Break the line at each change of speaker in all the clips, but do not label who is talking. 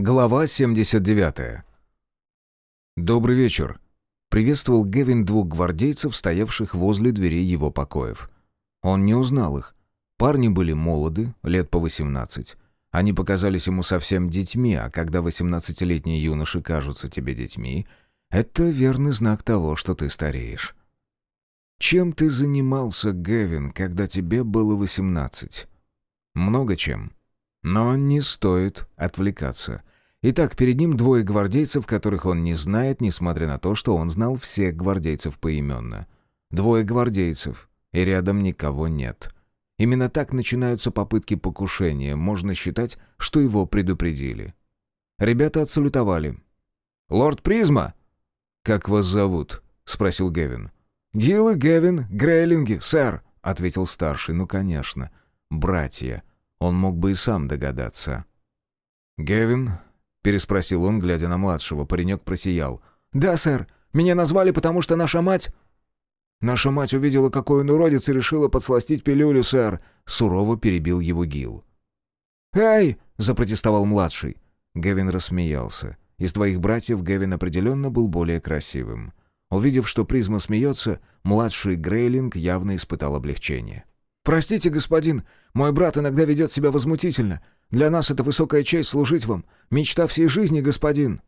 Глава 79. «Добрый вечер», — приветствовал Гевин двух гвардейцев, стоявших возле дверей его покоев. Он не узнал их. Парни были молоды, лет по 18. Они показались ему совсем детьми, а когда 18-летние юноши кажутся тебе детьми, это верный знак того, что ты стареешь. Чем ты занимался, Гевин, когда тебе было 18? Много чем. Но не стоит отвлекаться. Итак, перед ним двое гвардейцев, которых он не знает, несмотря на то, что он знал всех гвардейцев поименно. Двое гвардейцев, и рядом никого нет. Именно так начинаются попытки покушения, можно считать, что его предупредили. Ребята отсалютовали. «Лорд Призма!» «Как вас зовут?» — спросил Гевин. «Гилл и Гевин, Грейлинги, сэр», — ответил старший. «Ну, конечно. Братья. Он мог бы и сам догадаться». «Гевин, переспросил он, глядя на младшего. Паренек просиял. «Да, сэр. Меня назвали, потому что наша мать...» «Наша мать увидела, какой он уродец, и решила подсластить пилюлю, сэр», — сурово перебил его Гил. «Эй!» — запротестовал младший. Гевин рассмеялся. Из двоих братьев Гевин определенно был более красивым. Увидев, что призма смеется, младший Грейлинг явно испытал облегчение. «Простите, господин, мой брат иногда ведет себя возмутительно. Для нас это высокая честь служить вам. Мечта всей жизни, господин».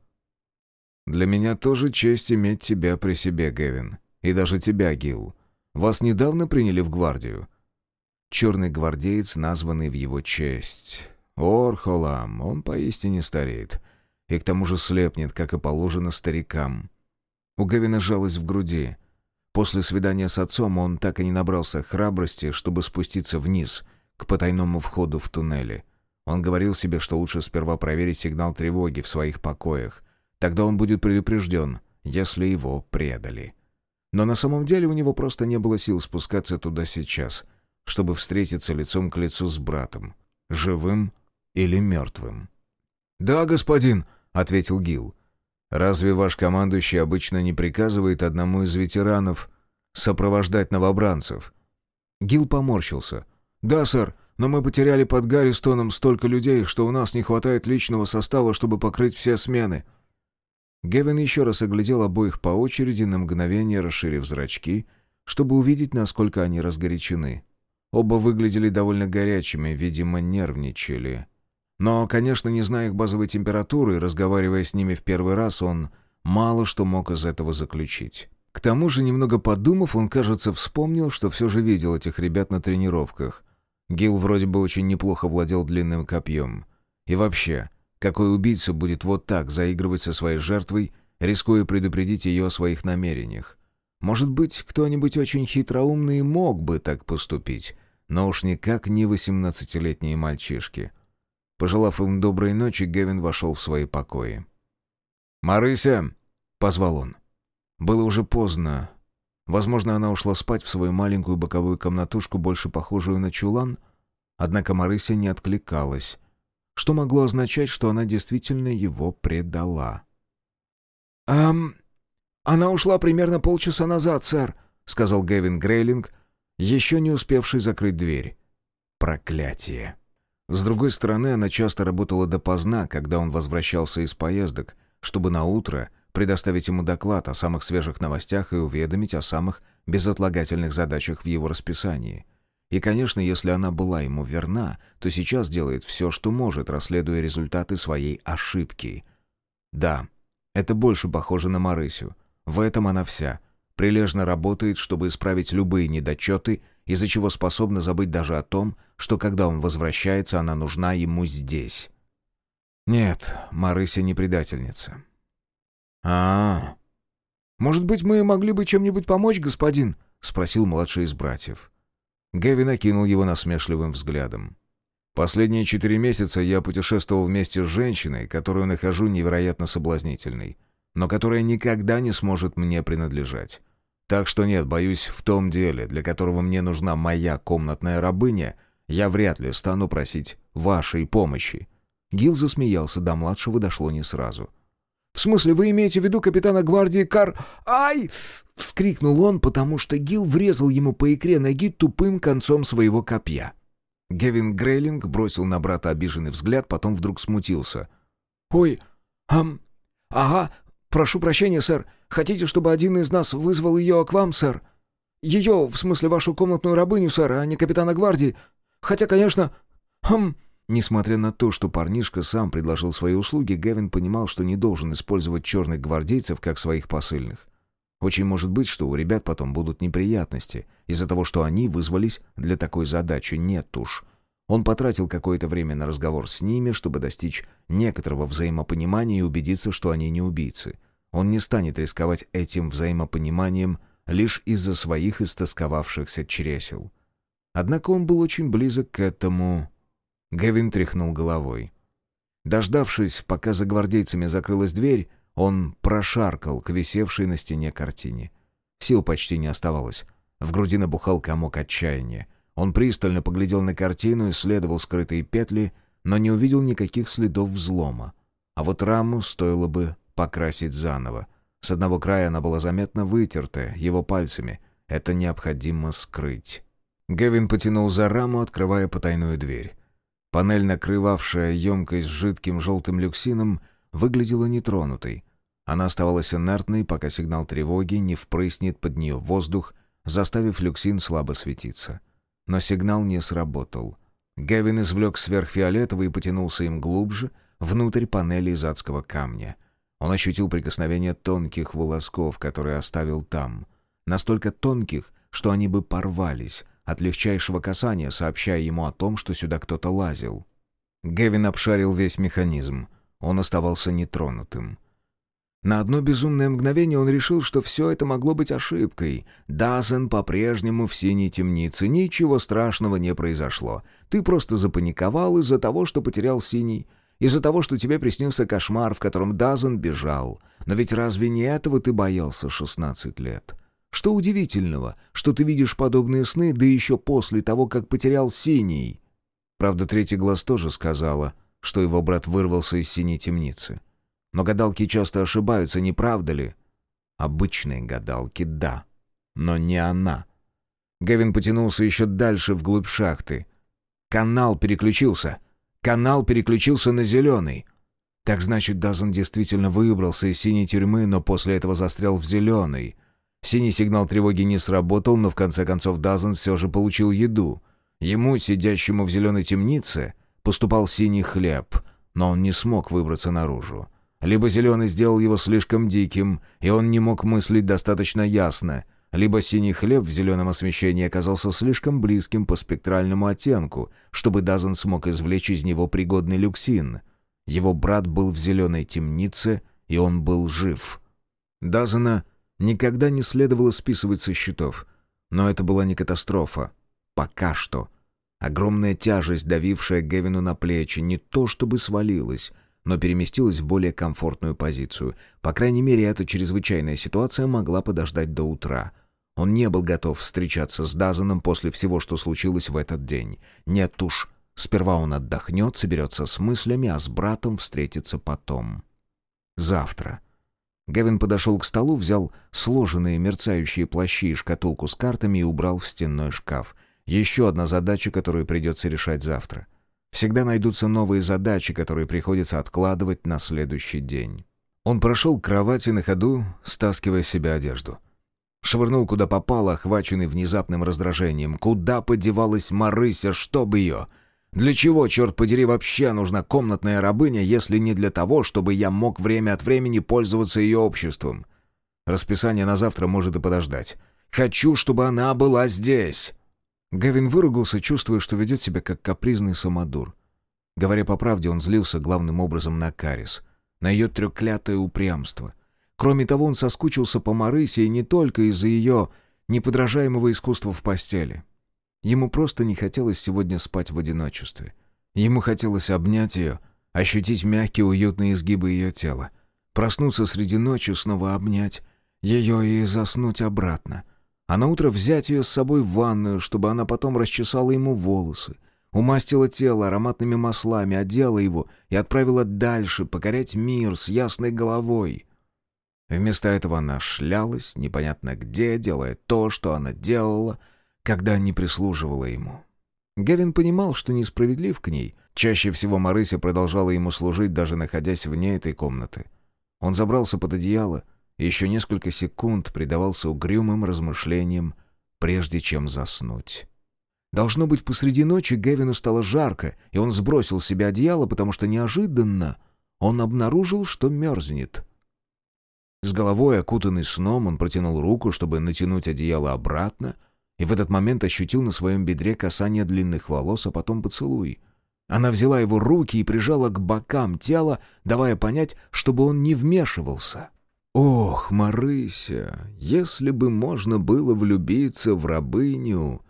«Для меня тоже честь иметь тебя при себе, Гевин. И даже тебя, Гил. Вас недавно приняли в гвардию?» Черный гвардеец, названный в его честь. Орхолам, он поистине стареет. И к тому же слепнет, как и положено старикам. У Гевина жалость в груди. После свидания с отцом он так и не набрался храбрости, чтобы спуститься вниз, к потайному входу в туннели. Он говорил себе, что лучше сперва проверить сигнал тревоги в своих покоях. Тогда он будет предупрежден, если его предали. Но на самом деле у него просто не было сил спускаться туда сейчас, чтобы встретиться лицом к лицу с братом, живым или мертвым.
«Да, господин», — ответил Гил.
«Разве ваш командующий обычно не приказывает одному из ветеранов сопровождать новобранцев?»
Гил поморщился.
«Да, сэр, но мы потеряли под Гарристоном столько людей, что у нас не хватает личного состава, чтобы покрыть все смены».
Гевин еще раз оглядел обоих по очереди, на мгновение расширив зрачки, чтобы увидеть, насколько они разгорячены. Оба выглядели довольно горячими, видимо, нервничали. Но, конечно, не зная их базовой температуры, разговаривая с ними в первый раз, он мало что мог из этого заключить. К тому же, немного подумав, он, кажется, вспомнил, что все же видел этих ребят на тренировках. Гил вроде бы очень неплохо владел длинным копьем. И вообще, какой убийца будет вот так заигрывать со своей жертвой, рискуя предупредить ее о своих намерениях? Может быть, кто-нибудь очень хитроумный мог бы так поступить, но уж никак не восемнадцатилетние мальчишки. Пожелав им доброй ночи, Гевин вошел в свои покои.
«Марыся!» — позвал он.
Было уже поздно, Возможно, она ушла спать в свою маленькую боковую комнатушку, больше похожую на чулан. Однако Марыся не откликалась, что могло означать, что она действительно его предала.
«Эм, она ушла примерно полчаса назад, сэр», — сказал Гэвин Грейлинг, еще не успевший закрыть дверь.
Проклятие. С другой стороны, она часто работала допоздна, когда он возвращался из поездок, чтобы на утро предоставить ему доклад о самых свежих новостях и уведомить о самых безотлагательных задачах в его расписании. И, конечно, если она была ему верна, то сейчас делает все, что может, расследуя результаты своей ошибки. Да, это больше похоже на Марысю. В этом она вся. Прилежно работает, чтобы исправить любые недочеты, из-за чего способна забыть даже о том, что когда он возвращается, она нужна ему здесь. Нет, Марыся не предательница
а, Может быть, мы могли бы чем-нибудь помочь, господин?» — спросил младший из братьев.
Гэви накинул его насмешливым взглядом. «Последние четыре месяца я путешествовал вместе с женщиной, которую нахожу невероятно соблазнительной, но которая никогда не сможет мне принадлежать. Так что нет, боюсь, в том деле, для которого мне нужна моя комнатная рабыня, я вряд ли стану просить вашей помощи».
Гил засмеялся, до младшего дошло не сразу — «В смысле, вы имеете в виду капитана гвардии Кар... Ай!» — вскрикнул он, потому что Гил врезал ему по икре ноги тупым концом своего копья.
Гевин Грейлинг бросил на брата обиженный взгляд, потом вдруг смутился.
«Ой, ам... Ага, прошу прощения, сэр. Хотите, чтобы один из нас вызвал ее к вам, сэр? Ее, в смысле вашу комнатную рабыню, сэр, а не капитана гвардии? Хотя, конечно... Хм...»
Несмотря на то, что парнишка сам предложил свои услуги, Гевин понимал, что не должен использовать черных гвардейцев как своих посыльных. Очень может быть, что у ребят потом будут неприятности из-за того, что они вызвались для такой задачи. Нет уж. Он потратил какое-то время на разговор с ними, чтобы достичь некоторого взаимопонимания и убедиться, что они не убийцы. Он не станет рисковать этим взаимопониманием лишь из-за своих истосковавшихся чресел. Однако он был очень близок к этому. Гевин тряхнул головой. Дождавшись, пока за гвардейцами закрылась дверь, он прошаркал к висевшей на стене картине. Сил почти не оставалось. В груди набухал комок отчаяния. Он пристально поглядел на картину, исследовал скрытые петли, но не увидел никаких следов взлома. А вот раму стоило бы покрасить заново. С одного края она была заметно вытерта его пальцами. Это необходимо скрыть. Гевин потянул за раму, открывая потайную дверь. Панель, накрывавшая емкость с жидким желтым люксином, выглядела нетронутой. Она оставалась инертной, пока сигнал тревоги не впрыснет под нее воздух, заставив люксин слабо светиться но сигнал не сработал. Гевин извлек сверхфиолетовый и потянулся им глубже, внутрь панели из адского камня. Он ощутил прикосновение тонких волосков, которые оставил там. Настолько тонких, что они бы порвались от легчайшего касания, сообщая ему о том, что сюда кто-то лазил. Гевин обшарил весь механизм. Он оставался нетронутым. На одно безумное мгновение он решил, что все это могло быть ошибкой. Дазен по-прежнему в синей темнице. Ничего страшного не произошло. Ты просто запаниковал из-за того, что потерял синий. Из-за того, что тебе приснился кошмар, в котором Дазен бежал. Но ведь разве не этого ты боялся 16 лет? Что удивительного, что ты видишь подобные сны, да еще после того, как потерял синий? Правда, третий глаз тоже сказала, что его брат вырвался из синей темницы. Но гадалки часто ошибаются, не правда ли? Обычные гадалки, да. Но не она. Гевин потянулся еще дальше вглубь шахты. Канал переключился. Канал переключился на зеленый. Так значит, Дазан действительно выбрался из синей тюрьмы, но после этого застрял в зеленой. Синий сигнал тревоги не сработал, но в конце концов Дазан все же получил еду. Ему, сидящему в зеленой темнице, поступал синий хлеб, но он не смог выбраться наружу. Либо зеленый сделал его слишком диким, и он не мог мыслить достаточно ясно, либо синий хлеб в зеленом освещении оказался слишком близким по спектральному оттенку, чтобы Дазен смог извлечь из него пригодный люксин. Его брат был в зеленой темнице, и он был жив. Дазена никогда не следовало списывать со счетов. Но это была не катастрофа. Пока что. Огромная тяжесть, давившая Гевину на плечи, не то чтобы свалилась, но переместилась в более комфортную позицию. По крайней мере, эта чрезвычайная ситуация могла подождать до утра. Он не был готов встречаться с Дазаном после всего, что случилось в этот день. Нет уж, сперва он отдохнет, соберется с мыслями, а с братом встретится потом. Завтра. Гевин подошел к столу, взял сложенные мерцающие плащи и шкатулку с картами и убрал в стенной шкаф. Еще одна задача, которую придется решать завтра — Всегда найдутся новые задачи, которые приходится откладывать на следующий день. Он прошел к кровати на ходу, стаскивая с себя одежду. Швырнул куда попало, охваченный внезапным раздражением. Куда подевалась Марыся, чтоб ее? Для чего, черт подери, вообще нужна комнатная рабыня, если не для того, чтобы я мог время от времени пользоваться ее обществом? Расписание на завтра может и подождать. Хочу, чтобы она была здесь. Гавин выругался, чувствуя, что ведет себя как капризный самодур. Говоря по правде, он злился главным образом на Карис, на ее трёклятое упрямство. Кроме того, он соскучился по Марысе и не только из-за ее неподражаемого искусства в постели. Ему просто не хотелось сегодня спать в одиночестве. Ему хотелось обнять ее, ощутить мягкие уютные изгибы ее тела, проснуться среди ночи, снова обнять ее и заснуть обратно — а на утро взять ее с собой в ванную, чтобы она потом расчесала ему волосы, умастила тело ароматными маслами, одела его и отправила дальше покорять мир с ясной головой. Вместо этого она шлялась непонятно где, делая то, что она делала, когда не прислуживала ему. Гевин понимал, что несправедлив к ней. Чаще всего Марыся продолжала ему служить, даже находясь вне этой комнаты. Он забрался под одеяло и еще несколько секунд предавался угрюмым размышлениям, прежде чем заснуть. Должно быть, посреди ночи Гевину стало жарко, и он сбросил с себя одеяло, потому что неожиданно он обнаружил, что мерзнет. С головой, окутанный сном, он протянул руку, чтобы натянуть одеяло обратно, и в этот момент ощутил на своем бедре касание длинных волос, а потом поцелуй. Она взяла его руки и прижала к бокам тела, давая понять, чтобы он не вмешивался. «Ох, Марыся, если бы можно было влюбиться в рабыню!»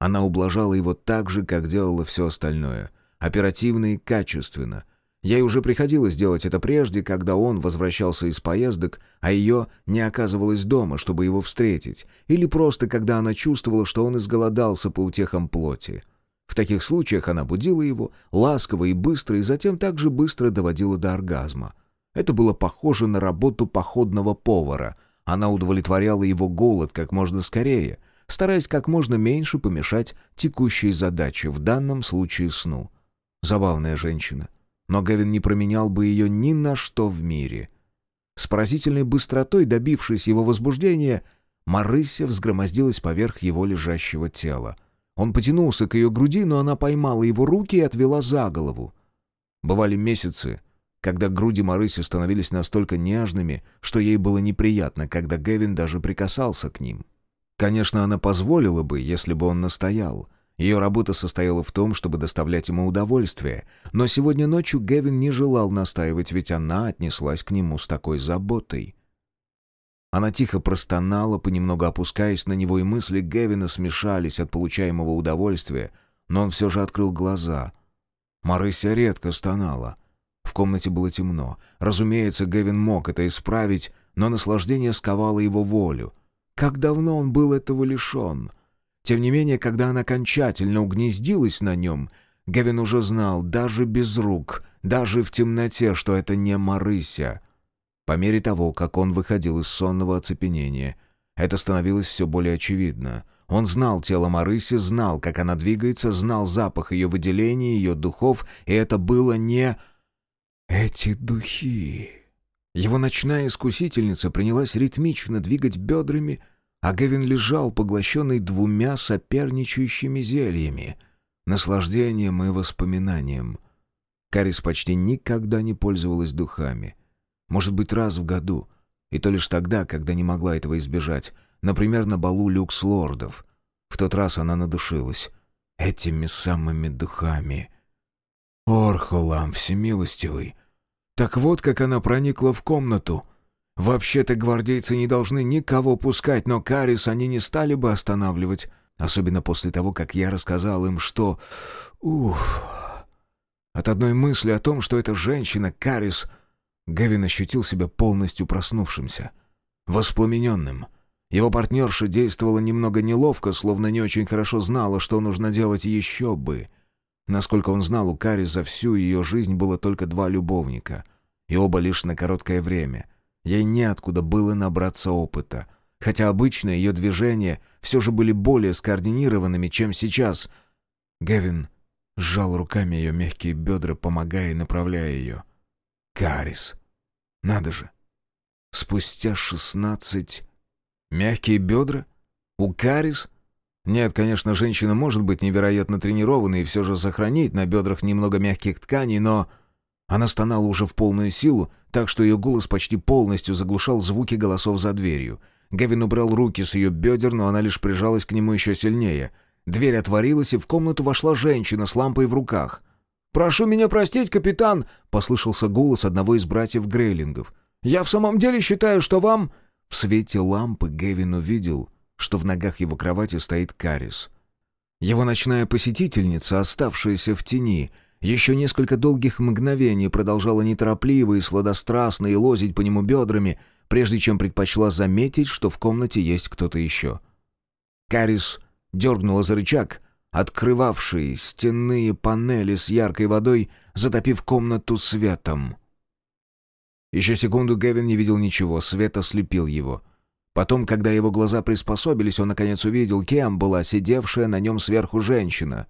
Она ублажала его так же, как делала все остальное. Оперативно и качественно. Ей уже приходилось делать это прежде, когда он возвращался из поездок, а ее не оказывалось дома, чтобы его встретить, или просто когда она чувствовала, что он изголодался по утехам плоти. В таких случаях она будила его, ласково и быстро, и затем также быстро доводила до оргазма. Это было похоже на работу походного повара. Она удовлетворяла его голод как можно скорее — стараясь как можно меньше помешать текущей задаче, в данном случае сну. Забавная женщина. Но Гевин не променял бы ее ни на что в мире. С поразительной быстротой, добившись его возбуждения, Марыся взгромоздилась поверх его лежащего тела. Он потянулся к ее груди, но она поймала его руки и отвела за голову. Бывали месяцы, когда груди Марыси становились настолько нежными, что ей было неприятно, когда Гевин даже прикасался к ним. Конечно, она позволила бы, если бы он настоял. Ее работа состояла в том, чтобы доставлять ему удовольствие. Но сегодня ночью Гевин не желал настаивать, ведь она отнеслась к нему с такой заботой. Она тихо простонала, понемногу опускаясь на него, и мысли Гевина смешались от получаемого удовольствия, но он все же открыл глаза. Марыся редко стонала. В комнате было темно. Разумеется, Гевин мог это исправить, но наслаждение сковало его волю — как давно он был этого лишен? Тем не менее, когда она окончательно угнездилась на нем, Гевин уже знал, даже без рук, даже в темноте, что это не Марыся. По мере того, как он выходил из сонного оцепенения, это становилось все более очевидно. Он знал тело Марыси, знал, как она двигается, знал запах ее выделений, ее духов, и это было не... Эти духи... Его ночная искусительница принялась ритмично двигать бедрами, а Гевин лежал, поглощенный двумя соперничающими зельями — наслаждением и воспоминанием. Карис почти никогда не пользовалась духами. Может быть, раз в году, и то лишь тогда, когда не могла этого избежать, например, на балу люкс-лордов. В тот раз она надушилась этими самыми духами. «Орхолам всемилостивый!» Так вот, как она проникла в комнату. Вообще-то гвардейцы не должны никого пускать, но Карис они не стали бы останавливать. Особенно после того, как я рассказал им, что... Уф... От одной мысли о том, что эта женщина, Карис... Гевин ощутил себя полностью проснувшимся. Воспламененным. Его партнерша действовала немного неловко, словно не очень хорошо знала, что нужно делать еще бы — Насколько он знал, у Кари за всю ее жизнь было только два любовника. И оба лишь на короткое время. Ей неоткуда было набраться опыта. Хотя обычно ее движения все же были более скоординированными, чем сейчас. Гевин сжал руками ее мягкие бедра, помогая и направляя ее. Карис. Надо же. Спустя шестнадцать... Мягкие бедра? У Карис? Нет, конечно, женщина может быть невероятно тренированной и все же сохранить на бедрах немного мягких тканей, но... Она стонала уже в полную силу, так что ее голос почти полностью заглушал звуки голосов за дверью. Гевин убрал руки с ее бедер, но она лишь прижалась к нему еще сильнее. Дверь отворилась, и в комнату вошла женщина с лампой в руках. «Прошу меня простить, капитан!» — послышался голос одного из братьев Грейлингов. «Я в самом деле считаю, что вам...» В свете лампы Гевин увидел, что в ногах его кровати стоит Карис. Его ночная посетительница, оставшаяся в тени, еще несколько долгих мгновений продолжала неторопливо и сладострастно и лозить по нему бедрами, прежде чем предпочла заметить, что в комнате есть кто-то еще. Карис дергнула за рычаг, открывавший стенные панели с яркой водой, затопив комнату светом. Еще секунду Гевин не видел ничего, свет ослепил его — Потом, когда его глаза приспособились, он наконец увидел, кем была сидевшая на нем сверху женщина.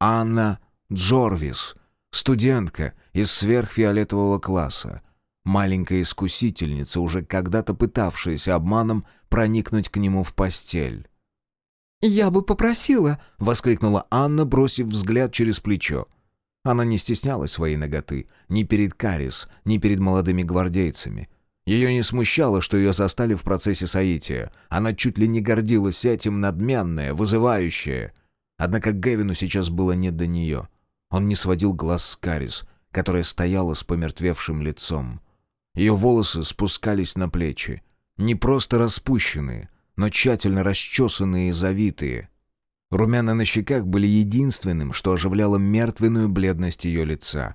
Анна Джорвис, студентка из сверхфиолетового класса, маленькая искусительница, уже когда-то пытавшаяся обманом проникнуть к нему в постель.
«Я бы попросила», —
воскликнула Анна, бросив взгляд через плечо. Она не стеснялась своей ноготы ни перед Карис, ни перед молодыми гвардейцами. Ее не смущало, что ее застали в процессе соития. Она чуть ли не гордилась этим, надменная, вызывающая. Однако Гевину сейчас было не до нее. Он не сводил глаз с Карис, которая стояла с помертвевшим лицом. Ее волосы спускались на плечи. Не просто распущенные, но тщательно расчесанные и завитые. Румяна на щеках были единственным, что оживляло мертвенную бледность ее лица.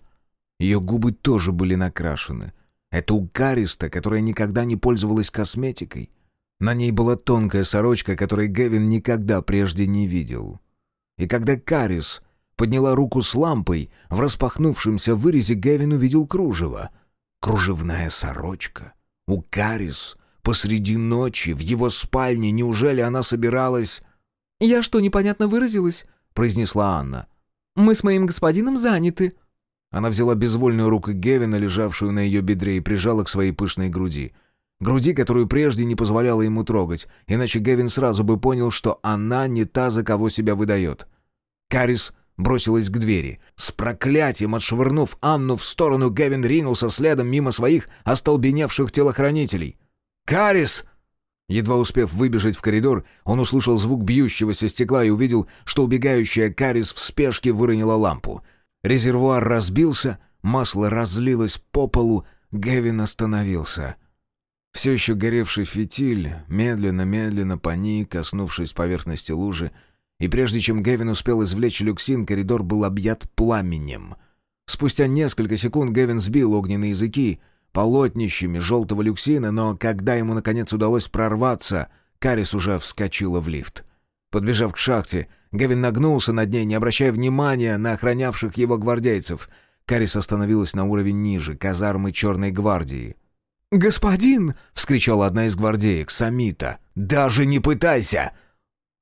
Ее губы тоже были накрашены. Это у Кариста, которая никогда не пользовалась косметикой. На ней была тонкая сорочка, которой Гевин никогда прежде не видел. И когда Карис подняла руку с лампой, в распахнувшемся вырезе Гевин увидел кружево. Кружевная сорочка. У Карис Посреди ночи, в его спальне, неужели она собиралась...
«Я что, непонятно выразилась?» — произнесла Анна. «Мы с моим господином заняты».
Она взяла безвольную руку Гевина, лежавшую на ее бедре, и прижала к своей пышной груди. Груди, которую прежде не позволяла ему трогать, иначе Гевин сразу бы понял, что она не та, за кого себя выдает. Карис бросилась к двери. С проклятием отшвырнув Анну в сторону, Гевин ринулся следом мимо своих остолбеневших телохранителей. «Карис!» Едва успев выбежать в коридор, он услышал звук бьющегося стекла и увидел, что убегающая Карис в спешке выронила лампу. Резервуар разбился, масло разлилось по полу, Гевин остановился. Все еще горевший фитиль медленно-медленно поник, коснувшись поверхности лужи, и прежде чем Гевин успел извлечь люксин, коридор был объят пламенем. Спустя несколько секунд Гевин сбил огненные языки — полотнищами желтого люксина, но когда ему наконец удалось прорваться, Карис уже вскочила в лифт. Подбежав к шахте, Гевин нагнулся над ней, не обращая внимания на охранявших его гвардейцев. Карис остановилась на уровень ниже, казармы Черной гвардии.
«Господин!»
— вскричала одна из гвардеек, Самита. «Даже не пытайся!»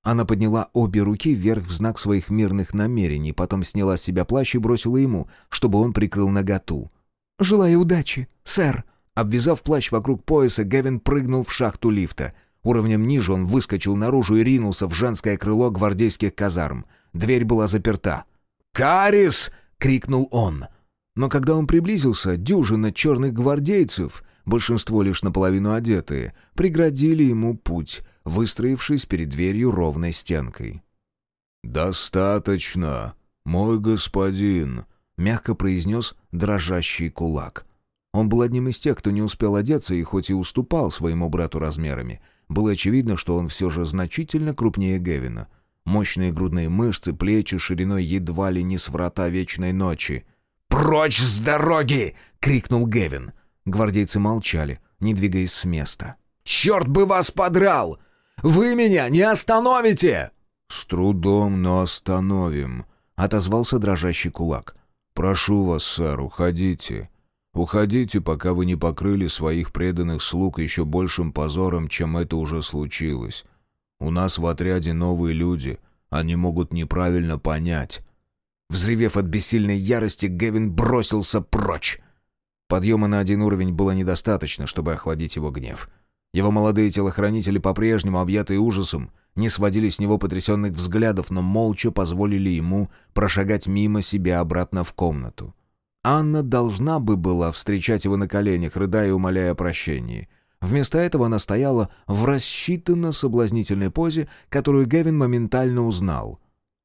Она подняла обе руки вверх в знак своих мирных намерений, потом сняла с себя плащ и бросила ему, чтобы он прикрыл наготу.
«Желаю удачи, сэр».
Обвязав плащ вокруг пояса, Гевин прыгнул в шахту лифта. Уровнем ниже он выскочил наружу и ринулся в женское крыло гвардейских казарм. Дверь была заперта. «Карис!» — крикнул он. Но когда он приблизился, дюжина черных гвардейцев, большинство лишь наполовину одетые, преградили ему путь, выстроившись перед дверью ровной стенкой. «Достаточно, мой господин», мягко произнес дрожащий кулак. Он был одним из тех, кто не успел одеться и хоть и уступал своему брату размерами, было очевидно, что он все же значительно крупнее Гевина. Мощные грудные мышцы, плечи шириной едва ли не с врата вечной ночи. «Прочь с дороги!» — крикнул Гевин. Гвардейцы молчали, не двигаясь с места. «Черт бы вас подрал! Вы меня не остановите!» «С трудом, но остановим», — отозвался дрожащий кулак. «Прошу вас, сэр, уходите. Уходите, пока вы не покрыли своих преданных слуг еще большим позором, чем это уже случилось. У нас в отряде новые люди, они могут неправильно понять». Взревев от бессильной ярости, Гевин бросился прочь. Подъема на один уровень было недостаточно, чтобы охладить его гнев. Его молодые телохранители, по-прежнему объятые ужасом, не сводили с него потрясенных взглядов, но молча позволили ему прошагать мимо себя обратно в комнату. Анна должна бы была встречать его на коленях, рыдая и умоляя о прощении. Вместо этого она стояла в рассчитанно соблазнительной позе, которую Гевин моментально узнал.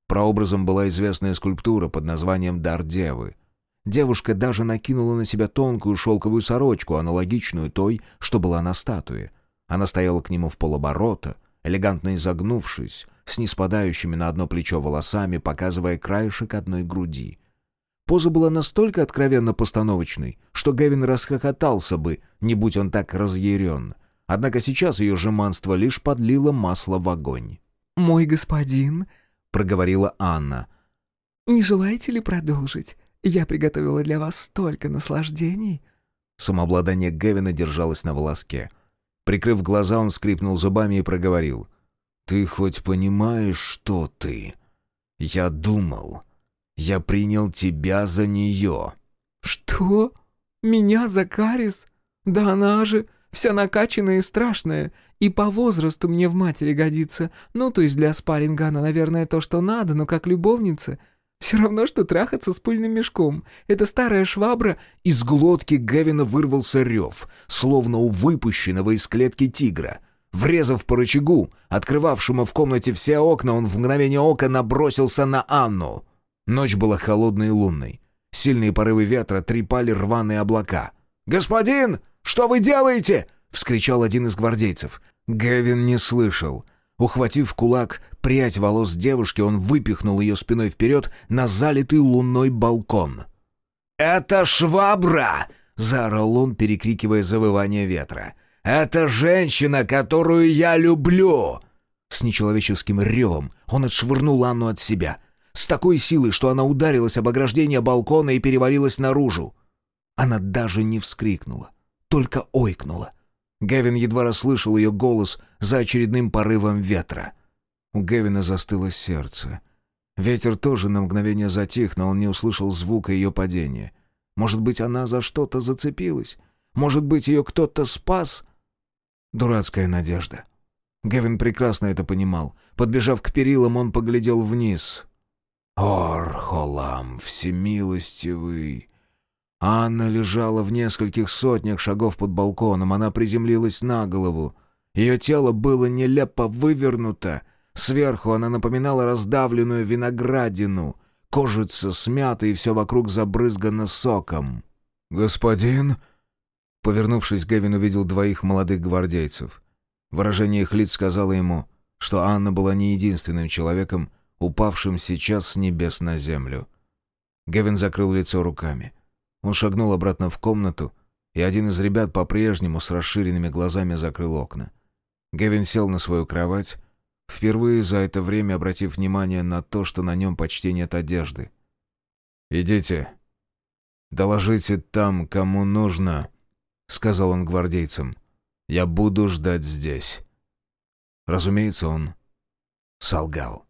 Прообразом была известная скульптура под названием «Дар Девы». Девушка даже накинула на себя тонкую шелковую сорочку, аналогичную той, что была на статуе. Она стояла к нему в полоборота — элегантно изогнувшись, с неспадающими на одно плечо волосами, показывая краешек одной груди. Поза была настолько откровенно постановочной, что Гевин расхохотался бы, не будь он так разъярен. Однако сейчас ее жеманство лишь подлило масло в огонь.
«Мой господин», — проговорила
Анна, —
«не желаете ли продолжить? Я приготовила для вас столько наслаждений».
Самообладание Гевина держалось на волоске. Прикрыв глаза, он скрипнул зубами и проговорил. «Ты хоть понимаешь, что ты?» «Я думал.
Я принял тебя за нее».
«Что? Меня за Карис? Да она же вся накачанная и страшная, и по возрасту мне в матери годится. Ну, то есть для спарринга она, наверное, то, что надо, но как любовница...» Все равно, что трахаться с пыльным мешком. Это старая швабра...»
Из глотки Гевина вырвался рев, словно у выпущенного из клетки тигра. Врезав по рычагу, открывавшему в комнате все окна, он в мгновение ока набросился на Анну. Ночь была холодной и лунной. Сильные порывы ветра трепали рваные облака. «Господин, что вы делаете?» — вскричал один из гвардейцев. Гевин не слышал — Ухватив кулак прядь волос девушки, он выпихнул ее спиной вперед на залитый луной балкон. «Это швабра!» — заорал он, перекрикивая завывание ветра. «Это женщина, которую я люблю!» С нечеловеческим ревом он отшвырнул Анну от себя. С такой силой, что она ударилась об ограждение балкона и перевалилась наружу. Она даже не вскрикнула, только ойкнула. Гевин едва расслышал ее голос за очередным порывом ветра. У Гевина застыло сердце. Ветер тоже на мгновение затих, но он не услышал звука ее падения. Может быть, она за что-то зацепилась? Может быть, ее кто-то спас? Дурацкая надежда. Гевин прекрасно это понимал. Подбежав к перилам, он поглядел вниз. «Ор-Холам, всемилостивый!» Анна лежала в нескольких сотнях шагов под балконом. Она приземлилась на голову. Ее тело было нелепо вывернуто. Сверху она напоминала раздавленную виноградину. Кожица смята и все вокруг забрызгано соком. «Господин...» Повернувшись, Гевин увидел двоих молодых гвардейцев. Выражение их лиц сказало ему, что Анна была не единственным человеком, упавшим сейчас с небес на землю. Гевин закрыл лицо руками. Он шагнул обратно в комнату, и один из ребят по-прежнему с расширенными глазами закрыл окна. Гевин сел на свою кровать, впервые за это время обратив внимание на то, что на нем почти нет одежды. «Идите. Доложите там, кому нужно», — сказал он гвардейцам. «Я буду ждать здесь». Разумеется, он солгал.